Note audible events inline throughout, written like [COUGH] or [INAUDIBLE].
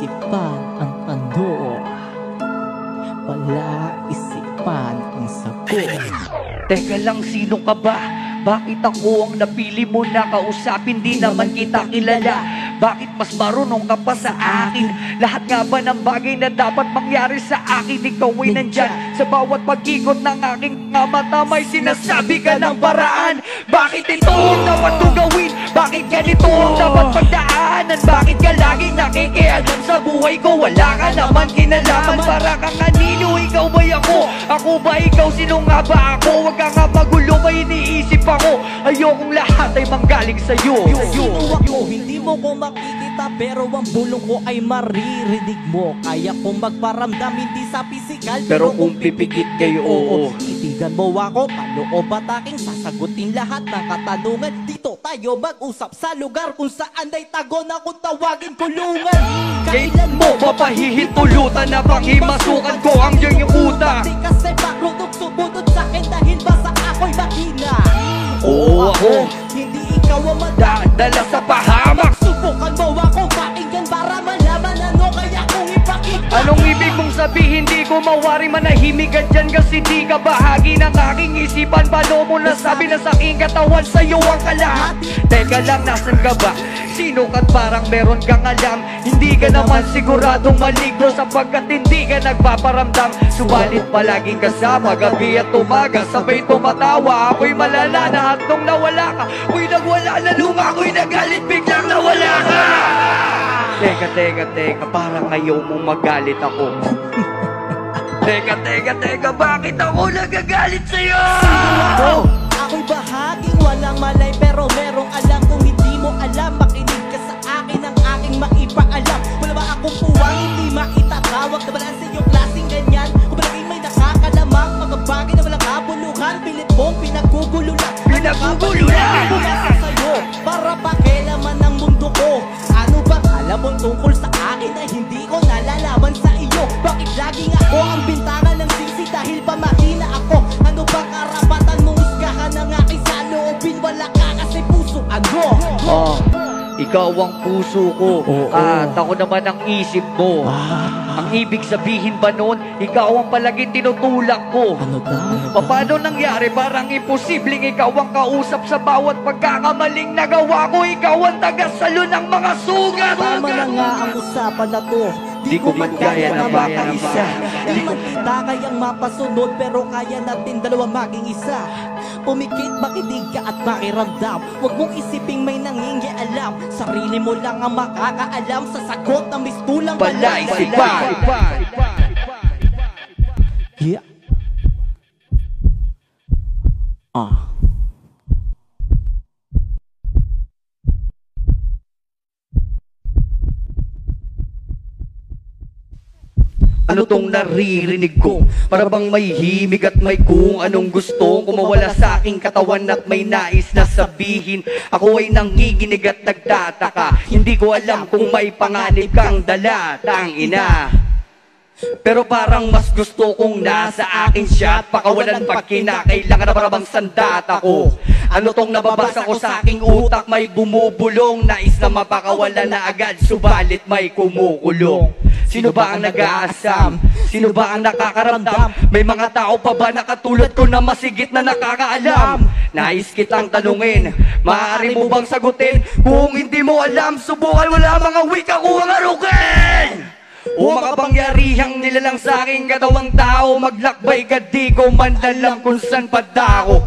isipan ang pandoo Wala isipan ang sagot Teka lang, sino ka ba? Bakit ako ang napili mo na kausapin? Di naman kita kilala bakit mas marunong ka pa sa akin? Lahat nga ba ng bagay na dapat mangyari sa akin? Ikaw ay nandyan sa bawat pagikot ng aking mga mata May sinasabi ka ng paraan Bakit ito ang dapat kong gawin? Bakit ganito ang dapat pagdaanan? Bakit ka laging nakikial? Sa buhay ko? Wala ka naman kinalaman Para kang kanino, ikaw ba'y ako? Ako ba ikaw? Sino nga ba ako? Huwag ka nga magulo, may iniisip ako Ayokong lahat ay manggaling sa'yo Sino ako? Hindi mo ko makikita pero ang bulong ko ay maririnig mo. Kaya kong magparamdam hindi sa pisikal Pero kung pipigit kayo, oo. Titigan mo ako, paloob at aking sasagutin lahat. Ng katanungan Dito tayo mag-usap sa lugar kung saan ay tago na kung tawagin kulungan Kailan mo mapahihintulutan na bang himasukan ko ang iyong utak? Di kasi pakrutog subunod sa akin dahil ba sa ako'y makina Oo, ako. Hindi ikaw ang madaan Dala sa pahamak ibig mong sabihin? Di ko mawari manahimik ka dyan. Kasi di ka bahagi ng aking isipan. Paano mo nasabi na sa aking katawan Sa'yo ang kalahat? Teka lang, nasan ka ba? Sino ka't parang meron kang alam? Hindi ka naman siguradong maligno Sapagkat hindi ka nagpaparamdam. Subalit palaging kasama Gabi at umaga Sabay tumatawa. Ako'y malala na hatong nawala ka. Uy nagwala na luma Ako'y nagalit Biglang nawala ka Teka, teka, teka, parang ayaw mo magalit ako. [LAUGHS] teka, teka, teka, bakit ako nagagalit sa'yo? Ako, ako'y bahaging walang malay Pero merong alam. Kung hindi mo alam Makinig ka sa akin. Ang aking maipaalam. Wala ba akong puwang hindi maitatawag? Na balanse yung klaseng ganyan. Kung palaging may nakakalamang Mga bagay na walang kabuluhan Pilit mong! Mula sa sayo? Para pakilaman ng mundo ko. Ano bang alam mo tungkol sa akin Na hindi ko nalalaman sa iyo. Bakit laging ako ang bintana ng sisi? Dahil pa mahina ako? Ano bang karapatan mong husgahan ng aking saloobin? Wala ka kasi puso. Ano? Oh, ikaw ang puso ko. At ako naman ang isip mo. Ang ibig sabihin ba nun, ikaw ang palagi tinutulak ko? Ano daw? Paano nangyari? Parang imposibleng ikaw ang kausap sa bawat pagkakamaling nagawa ko. Ikaw ang tagasalo ng mga sugat! Tama na nga ang usapan na to Di ko man kaya na makaisa. Di ko kita kayang mapasunod Pero kaya natin dalawa maging isa. Pumikit, makinig ka at makiramdam. Huwag mong isiping may nangingialam. Sarili mo lang ang makakaalam Sa sagot ng mistulang Balay, balay sipag Yeah. Ah Ano tong naririnig ko? Para bang may himig at may kung anong gusto Kumawala sa aking katawan at may nais na sabihin. Ako ay nangiginig at nagtataka. Hindi ko alam kung may panganib kang dala Tang ina. Pero parang mas gusto kong nasa akin siya. At pakawalan pag kinakailangan na para bang sandata ko. Ano tong nababasa ko sa aking utak? May bumubulong. Nais na mapakawalan na agad. Subalit may kumukulong Sino ba ang nag-aasam? Sino ba ang nakakaramdam? May mga tao pa ba na katulad ko na masigit na nakakaalam? Nais kitang tanungin Maaari mo bang sagutin? Kung hindi mo alam Subukan wala mga wika ko ang arukin! O makapangyarihang nilalang sa aking katawang tao Maglakbay ka di ko man alam kung saan padako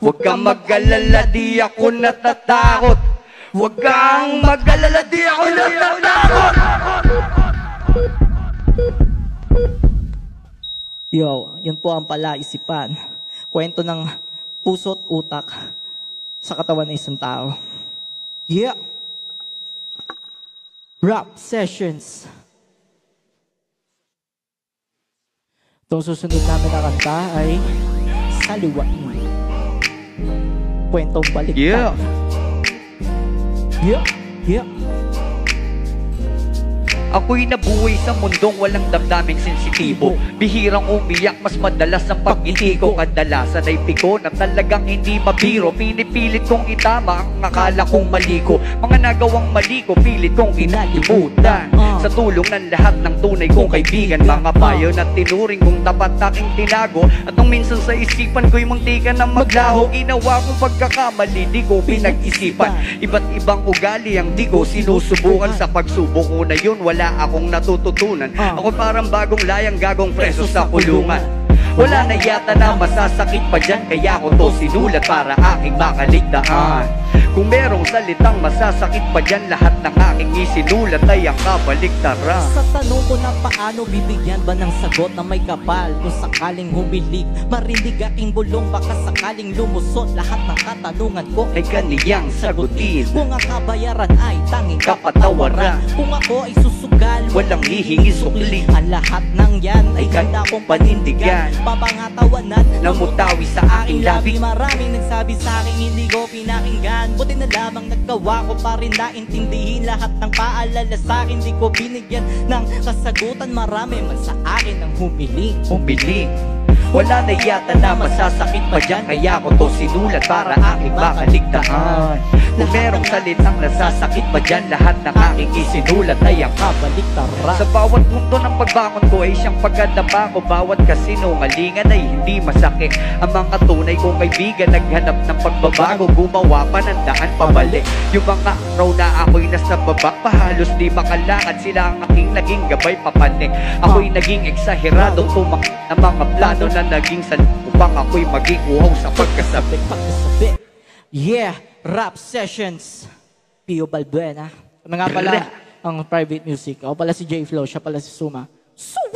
Huwag kang mag-alala di ako natatakot Huwag kang mag-alala di ako natatakot Yo, yun po ang palaisipan. Kwento ng puso't utak sa katawan ng isang tao. Yeah. Rap sessions. Itong susunod namin na kanta ay Saliwain. Kwentong baliktad. Yeah. Yeah. Yeah. Ako'y nabuhay sa mundong walang damdaming sensitibo. Bihirang umiyak, mas madalas ang pagngiti ko Kadalasan ay piko na talagang hindi mabiro. Pinipilit kong itama ang akala kong mali ko Mga nagawang mali ko, pilit kong kinalimutan Sa tulong ng lahat ng tunay kong kaibigan Mga payo na tinuring kong tapat aking tinago. At nung minsan sa isipan ko'y muntikan na maglaho Ginawa kong pagkakamali, di ko pinag-isipan. Iba't ibang ugali ang di ko sinusubukan. Sa pagsubok ko na yun, wala akong natututunan. Ako parang bagong layang gagong preso sa kulungan wala na yata na masasakit pa dyan Kaya ko to sinulat para aking makaligtaan. Kung merong salitang masasakit pa dyan Lahat ng aking isinulat ay ang kabaligtaran Sa tanong ko na paano bibigyan ba ng sagot na may kapal? Kung sakaling humilig, marinig aking bulong Baka sakaling lumusot. Lahat ng katanungan ko Ay kaniyang sagutin. Kung ang kabayaran ay tanging Kapatawaran. Kung ako ay susugal, Walang hihingi sukli. Ang lahat ng yan ay ganda kong panindigan. Papangatawanan Namutawi sa aking labi. Maraming nagsabi sa akin hindi ko pinakinggan. Buti na lamang nagkawa ko pa rin naintindihin Lahat ng paalala sa akin. Di ko binigyan Ng kasagutan marami man sa akin ang humiling Umiling wala na yata na masasakit pa dyan. Kaya ko to sinulat para aking makaligtaan. Kung merong salitang nasasakit pa dyan Lahat ng aking isinulat ay ang Kabaliktaran Sa bawat punto ng pagbangon ko ay siyang pagkadapa ko Bawat kasinungalingan ay hindi masakit. Ang mga tunay kong kaibigan naghanap ng pagbabago. Gumawa pa ng daan pabalik. Yung mga araw na ako'y nasa baba pa Halos di makalakad sila ang aking naging gabay papanik Ako'y naging eksaherado tumak ng mga plano na naging san Upang ako'y maging uhaw sa pagkasabi Pagkasabi Yeah, rap sessions. Pio Balbuena Mga pala ang private music. Ako pala si J Flow, siya pala si Suma. Suma